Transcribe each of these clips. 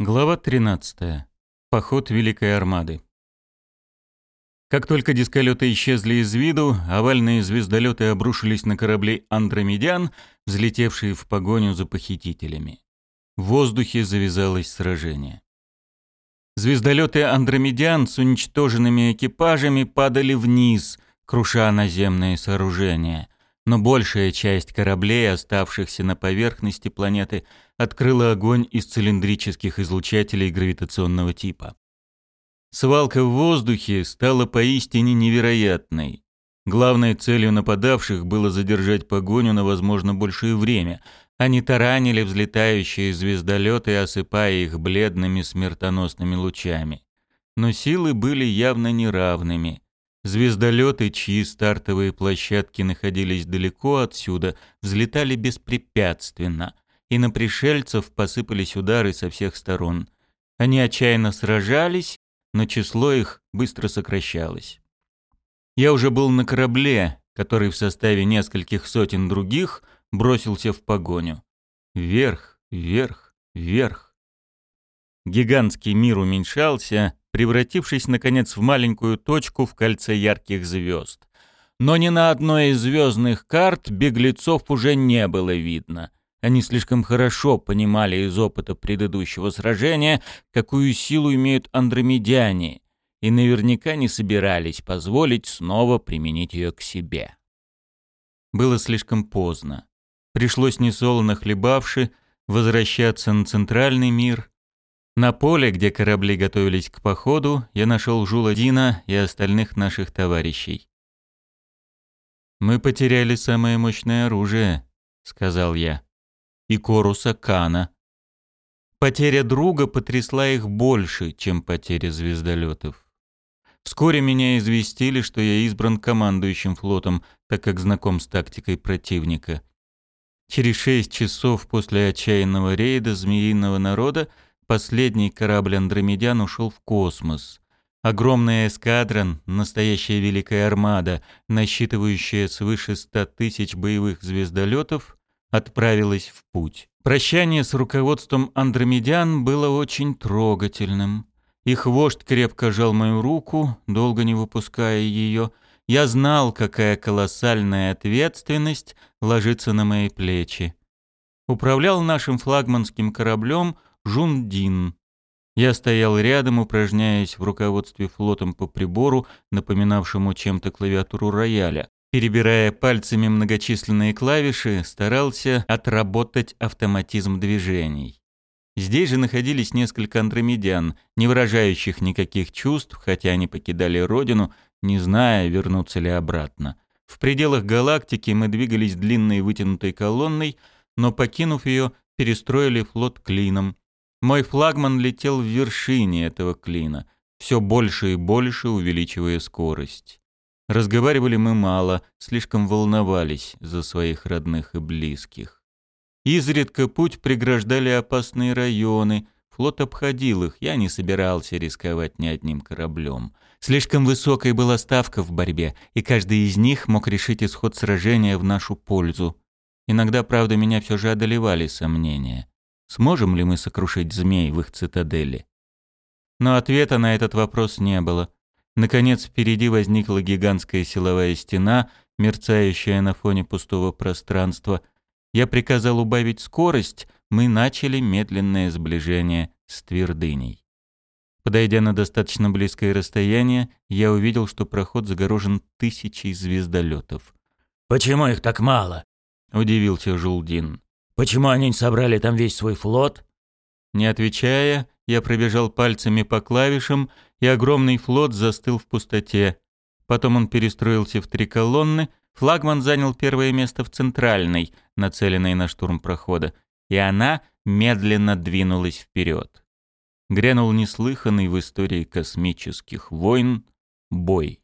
Глава 13. Поход Великой Армады. Как только дисколеты исчезли из виду, овальные звездолеты обрушились на корабли «Андромедян», взлетевшие в погоню за похитителями. В воздухе завязалось сражение. Звездолеты «Андромедян» с уничтоженными экипажами падали вниз, круша наземные сооружения – но большая часть кораблей, оставшихся на поверхности планеты, открыла огонь из цилиндрических излучателей гравитационного типа. Свалка в воздухе стала поистине невероятной. Главной целью нападавших было задержать погоню на, возможно, большее время. Они таранили взлетающие звездолеты, осыпая их бледными смертоносными лучами. Но силы были явно неравными – Звездолеты, чьи стартовые площадки находились далеко отсюда, взлетали беспрепятственно, и на пришельцев посыпались удары со всех сторон. Они отчаянно сражались, но число их быстро сокращалось. Я уже был на корабле, который в составе нескольких сотен других бросился в погоню. Вверх, вверх, вверх. Гигантский мир уменьшался, превратившись, наконец, в маленькую точку в кольце ярких звезд. Но ни на одной из звездных карт беглецов уже не было видно. Они слишком хорошо понимали из опыта предыдущего сражения, какую силу имеют андромедяне, и наверняка не собирались позволить снова применить ее к себе. Было слишком поздно. Пришлось несолоно хлебавши возвращаться на центральный мир на поле, где корабли готовились к походу, я нашел Жуладина и остальных наших товарищей. «Мы потеряли самое мощное оружие», — сказал я, — «и Коруса Кана». Потеря друга потрясла их больше, чем потеря звездолетов. Вскоре меня известили, что я избран командующим флотом, так как знаком с тактикой противника. Через шесть часов после отчаянного рейда Змеиного народа Последний корабль «Андромедян» ушел в космос. Огромная эскадрон, настоящая великая армада, насчитывающая свыше ста тысяч боевых звездолетов, отправилась в путь. Прощание с руководством «Андромедян» было очень трогательным. Их вождь крепко жал мою руку, долго не выпуская ее. Я знал, какая колоссальная ответственность ложится на мои плечи. Управлял нашим флагманским кораблем – Жундин. Я стоял рядом, упражняясь в руководстве флотом по прибору, напоминавшему чем-то клавиатуру рояля. Перебирая пальцами многочисленные клавиши, старался отработать автоматизм движений. Здесь же находились несколько андромедян, не выражающих никаких чувств, хотя они покидали родину, не зная, вернуться ли обратно. В пределах галактики мы двигались длинной вытянутой колонной, но, покинув ее, перестроили флот клином, мой флагман летел в вершине этого клина, все больше и больше увеличивая скорость. Разговаривали мы мало, слишком волновались за своих родных и близких. Изредка путь преграждали опасные районы, флот обходил их, я не собирался рисковать ни одним кораблем. Слишком высокой была ставка в борьбе, и каждый из них мог решить исход сражения в нашу пользу. Иногда, правда, меня все же одолевали сомнения. Сможем ли мы сокрушить змей в их цитадели? Но ответа на этот вопрос не было. Наконец, впереди возникла гигантская силовая стена, мерцающая на фоне пустого пространства. Я приказал убавить скорость, мы начали медленное сближение с твердыней. Подойдя на достаточно близкое расстояние, я увидел, что проход загорожен тысячей звездолетов. «Почему их так мало?» — удивился Жулдин. Почему они не собрали там весь свой флот? Не отвечая, я пробежал пальцами по клавишам, и огромный флот застыл в пустоте. Потом он перестроился в три колонны, флагман занял первое место в центральной, нацеленной на штурм прохода, и она медленно двинулась вперед. Грянул неслыханный в истории космических войн бой.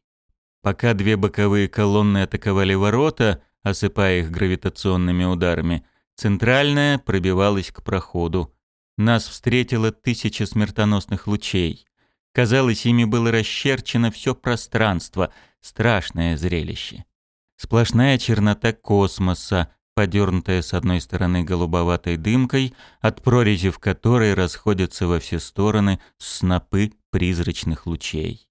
Пока две боковые колонны атаковали ворота, осыпая их гравитационными ударами, Центральная пробивалась к проходу. Нас встретило тысяча смертоносных лучей. Казалось, ими было расчерчено все пространство. Страшное зрелище. Сплошная чернота космоса, подернутая с одной стороны голубоватой дымкой, от прорези в которой расходятся во все стороны снопы призрачных лучей.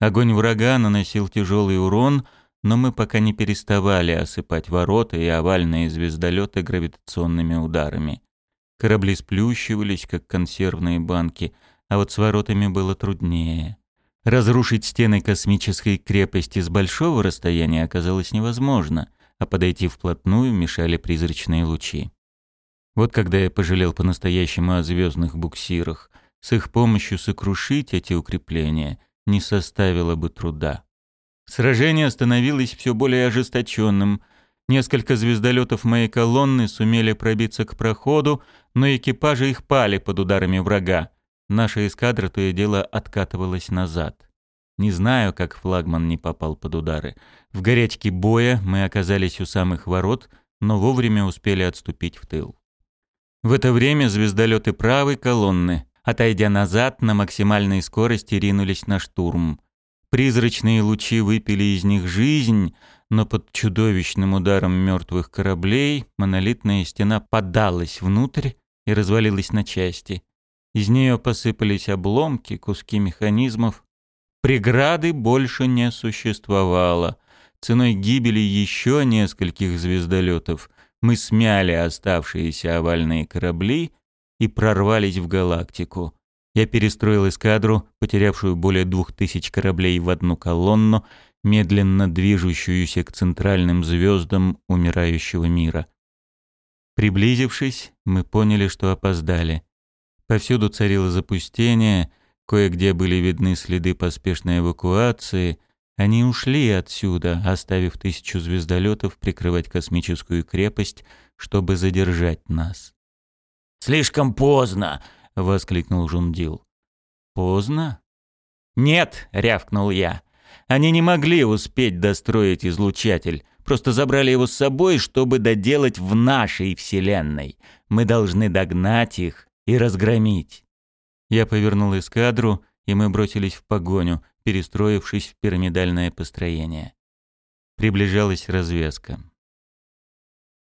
Огонь врага наносил тяжелый урон, но мы пока не переставали осыпать ворота и овальные звездолеты гравитационными ударами. Корабли сплющивались, как консервные банки, а вот с воротами было труднее. Разрушить стены космической крепости с большого расстояния оказалось невозможно, а подойти вплотную мешали призрачные лучи. Вот когда я пожалел по-настоящему о звездных буксирах, с их помощью сокрушить эти укрепления не составило бы труда. Сражение становилось все более ожесточенным. Несколько звездолетов моей колонны сумели пробиться к проходу, но экипажи их пали под ударами врага. Наша эскадра то и дело откатывалась назад. Не знаю, как флагман не попал под удары. В горячке боя мы оказались у самых ворот, но вовремя успели отступить в тыл. В это время звездолеты правой колонны, отойдя назад, на максимальной скорости ринулись на штурм. Призрачные лучи выпили из них жизнь, но под чудовищным ударом мертвых кораблей монолитная стена подалась внутрь и развалилась на части. Из нее посыпались обломки, куски механизмов. Преграды больше не существовало. Ценой гибели еще нескольких звездолетов мы смяли оставшиеся овальные корабли и прорвались в галактику. Я перестроил эскадру, потерявшую более двух тысяч кораблей в одну колонну, медленно движущуюся к центральным звездам умирающего мира. Приблизившись, мы поняли, что опоздали. Повсюду царило запустение, кое-где были видны следы поспешной эвакуации. Они ушли отсюда, оставив тысячу звездолетов прикрывать космическую крепость, чтобы задержать нас. «Слишком поздно!» — воскликнул Жундил. «Поздно?» «Нет!» — рявкнул я. «Они не могли успеть достроить излучатель, просто забрали его с собой, чтобы доделать в нашей Вселенной. Мы должны догнать их и разгромить. Я повернул эскадру, и мы бросились в погоню, перестроившись в пирамидальное построение. Приближалась развязка.